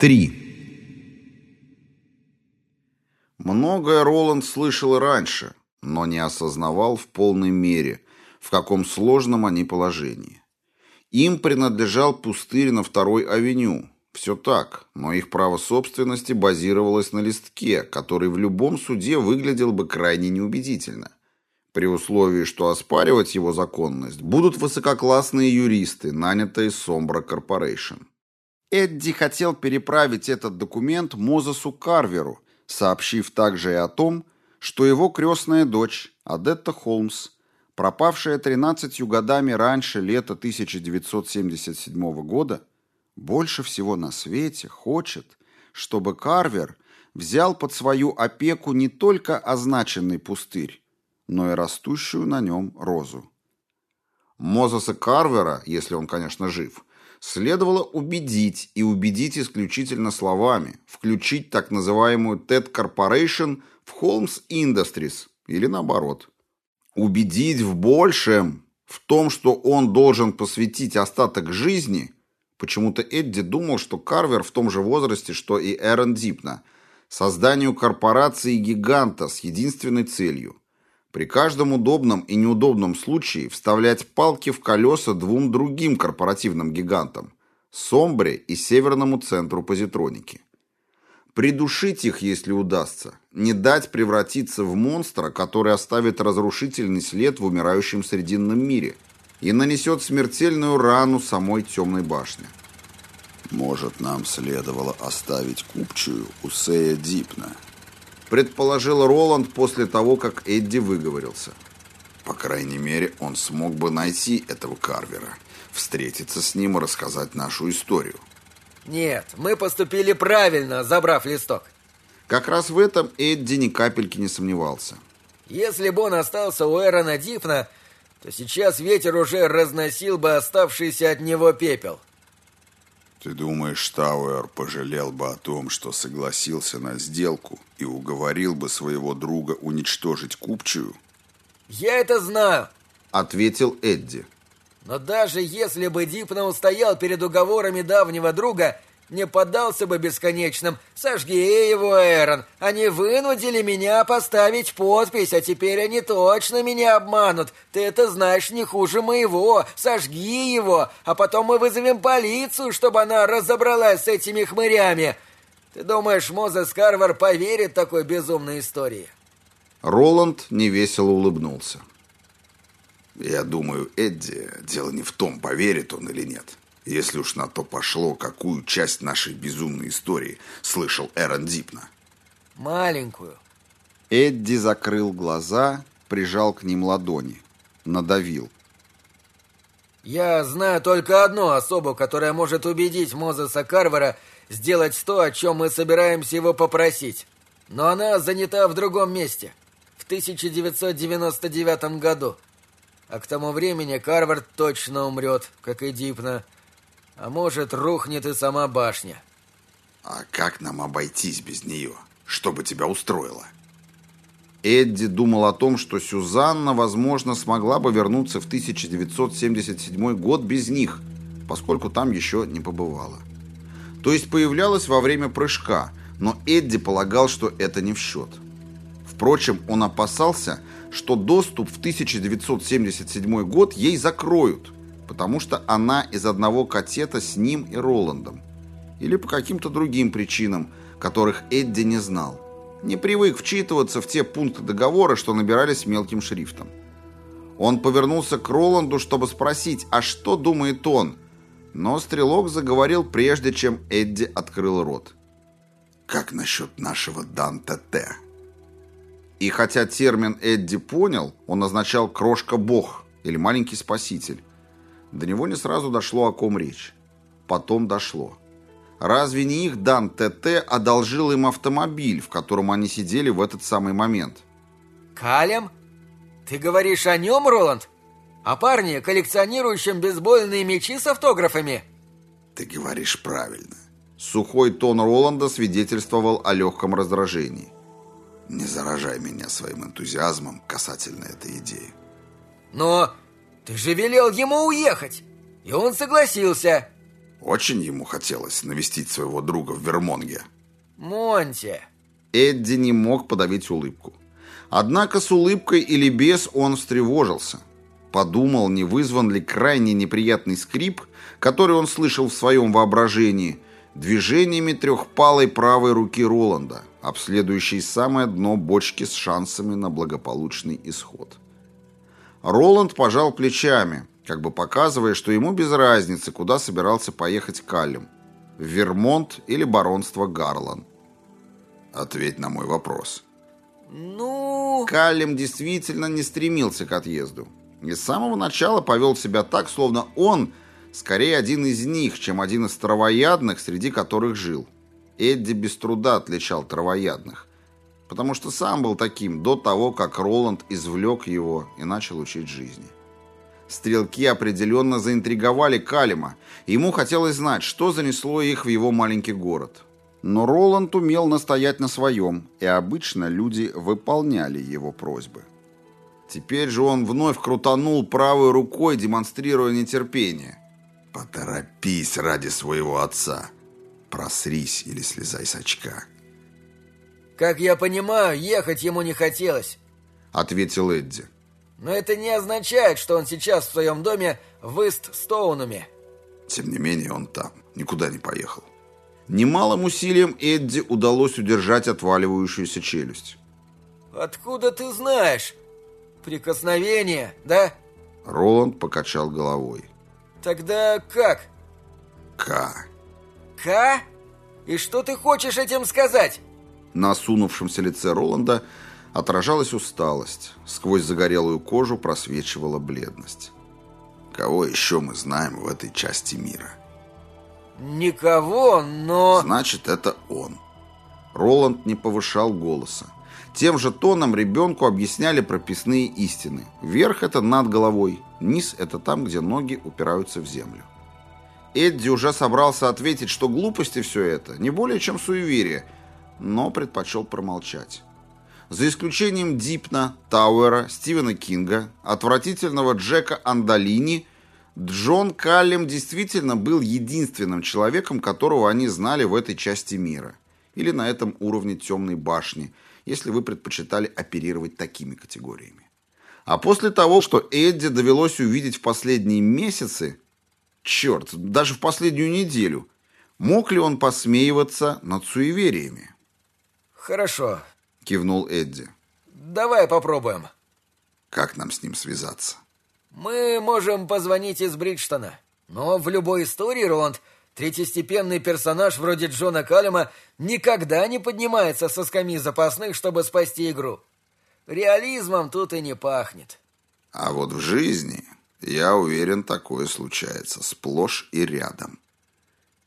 3. Многое Роланд слышал раньше, но не осознавал в полной мере, в каком сложном они положении. Им принадлежал пустырь на второй авеню. Все так, но их право собственности базировалось на листке, который в любом суде выглядел бы крайне неубедительно. При условии, что оспаривать его законность будут высококлассные юристы, нанятые Sombra Corporation. Эдди хотел переправить этот документ Мозесу Карверу, сообщив также и о том, что его крестная дочь, Адетта Холмс, пропавшая 13 годами раньше лета 1977 года, больше всего на свете хочет, чтобы Карвер взял под свою опеку не только означенный пустырь, но и растущую на нем розу. Мозеса Карвера, если он, конечно, жив – следовало убедить, и убедить исключительно словами, включить так называемую TED Corporation в Holmes Industries, или наоборот. Убедить в большем, в том, что он должен посвятить остаток жизни, почему-то Эдди думал, что Карвер в том же возрасте, что и Эрон Дипна, созданию корпорации-гиганта с единственной целью при каждом удобном и неудобном случае вставлять палки в колеса двум другим корпоративным гигантам – Сомбре и Северному центру позитроники. Придушить их, если удастся, не дать превратиться в монстра, который оставит разрушительный след в умирающем Срединном мире и нанесет смертельную рану самой темной башне. Может, нам следовало оставить купчую у Сея Дипна – предположил Роланд после того, как Эдди выговорился. По крайней мере, он смог бы найти этого Карвера, встретиться с ним и рассказать нашу историю. Нет, мы поступили правильно, забрав листок. Как раз в этом Эдди ни капельки не сомневался. Если бы он остался у Эрона Дипна, то сейчас ветер уже разносил бы оставшийся от него пепел. Ты думаешь, Тауэр пожалел бы о том, что согласился на сделку и уговорил бы своего друга уничтожить купчую? Я это знаю, ответил Эдди. Но даже если бы Дипна устоял перед уговорами давнего друга, не поддался бы бесконечным «Сожги его, Эрон! Они вынудили меня поставить подпись, а теперь они точно меня обманут! Ты это знаешь не хуже моего! Сожги его, а потом мы вызовем полицию, чтобы она разобралась с этими хмырями!» Ты думаешь, Мозес Карвар поверит такой безумной истории? Роланд невесело улыбнулся. Я думаю, Эдди, дело не в том, поверит он или нет. Если уж на то пошло, какую часть нашей безумной истории слышал Эрон Дипна? Маленькую. Эдди закрыл глаза, прижал к ним ладони, надавил. Я знаю только одну особу, которая может убедить Мозеса Карвара сделать то, о чем мы собираемся его попросить. Но она занята в другом месте. В 1999 году. А к тому времени Карвард точно умрет, как и Дипна. А может, рухнет и сама башня. А как нам обойтись без нее? Что бы тебя устроило? Эдди думал о том, что Сюзанна, возможно, смогла бы вернуться в 1977 год без них, поскольку там еще не побывала. То есть появлялась во время прыжка, но Эдди полагал, что это не в счет. Впрочем, он опасался, что доступ в 1977 год ей закроют – потому что она из одного катета с ним и Роландом. Или по каким-то другим причинам, которых Эдди не знал. Не привык вчитываться в те пункты договора, что набирались мелким шрифтом. Он повернулся к Роланду, чтобы спросить, а что думает он? Но стрелок заговорил прежде, чем Эдди открыл рот. «Как насчет нашего Данте-Т?» И хотя термин Эдди понял, он означал «крошка-бог» или «маленький спаситель». До него не сразу дошло, о ком речь. Потом дошло. Разве не их Дан ТТ одолжил им автомобиль, в котором они сидели в этот самый момент? Калем? Ты говоришь о нем, Роланд? О парне, коллекционирующем бейсбольные мячи с автографами? Ты говоришь правильно. Сухой тон Роланда свидетельствовал о легком раздражении. Не заражай меня своим энтузиазмом касательно этой идеи. Но ты же велел ему уехать, и он согласился. Очень ему хотелось навестить своего друга в Вермонге. Монти. Эдди не мог подавить улыбку. Однако с улыбкой или без он встревожился. Подумал, не вызван ли крайне неприятный скрип, который он слышал в своем воображении, движениями трехпалой правой руки Роланда, обследующей самое дно бочки с шансами на благополучный исход. Роланд пожал плечами, как бы показывая, что ему без разницы, куда собирался поехать Каллем – в Вермонт или баронство Гарлан. Ответь на мой вопрос. Ну... Каллем действительно не стремился к отъезду. И с самого начала повел себя так, словно он скорее один из них, чем один из травоядных, среди которых жил. Эдди без труда отличал травоядных, потому что сам был таким до того, как Роланд извлек его и начал учить жизни. Стрелки определенно заинтриговали Калима, ему хотелось знать, что занесло их в его маленький город. Но Роланд умел настоять на своем, и обычно люди выполняли его просьбы. Теперь же он вновь крутанул правой рукой, демонстрируя нетерпение. «Поторопись ради своего отца. Просрись или слезай с очка». Как я понимаю, ехать ему не хотелось, — ответил Эдди. Но это не означает, что он сейчас в своем доме в Ист-Стоунуме. Тем не менее, он там, никуда не поехал. Немалым усилием Эдди удалось удержать отваливающуюся челюсть. «Откуда ты знаешь? Прикосновение, да?» Роланд покачал головой. «Тогда как?» «К». «К? И что ты хочешь этим сказать?» На осунувшемся лице Роланда отражалась усталость. Сквозь загорелую кожу просвечивала бледность. «Кого еще мы знаем в этой части мира?» «Никого, но...» «Значит, это он». Роланд не повышал голоса. Тем же тоном ребенку объясняли прописные истины. Верх – это над головой, низ – это там, где ноги упираются в землю. Эдди уже собрался ответить, что глупости все это, не более чем суеверие, но предпочел промолчать. За исключением Дипна, Тауэра, Стивена Кинга, отвратительного Джека Андалини, Джон Каллем действительно был единственным человеком, которого они знали в этой части мира. Или на этом уровне темной башни – если вы предпочитали оперировать такими категориями. А после того, что Эдди довелось увидеть в последние месяцы, черт, даже в последнюю неделю, мог ли он посмеиваться над суевериями? «Хорошо», — кивнул Эдди. «Давай попробуем». «Как нам с ним связаться?» «Мы можем позвонить из Бриджтона, но в любой истории, Роланд, Третьестепенный персонаж вроде Джона Каллема никогда не поднимается со скамьи запасных, чтобы спасти игру. Реализмом тут и не пахнет. А вот в жизни, я уверен, такое случается сплошь и рядом.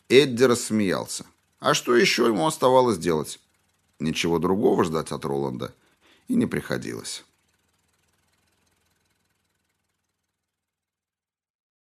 Эдди рассмеялся. А что еще ему оставалось делать? Ничего другого ждать от Роланда и не приходилось.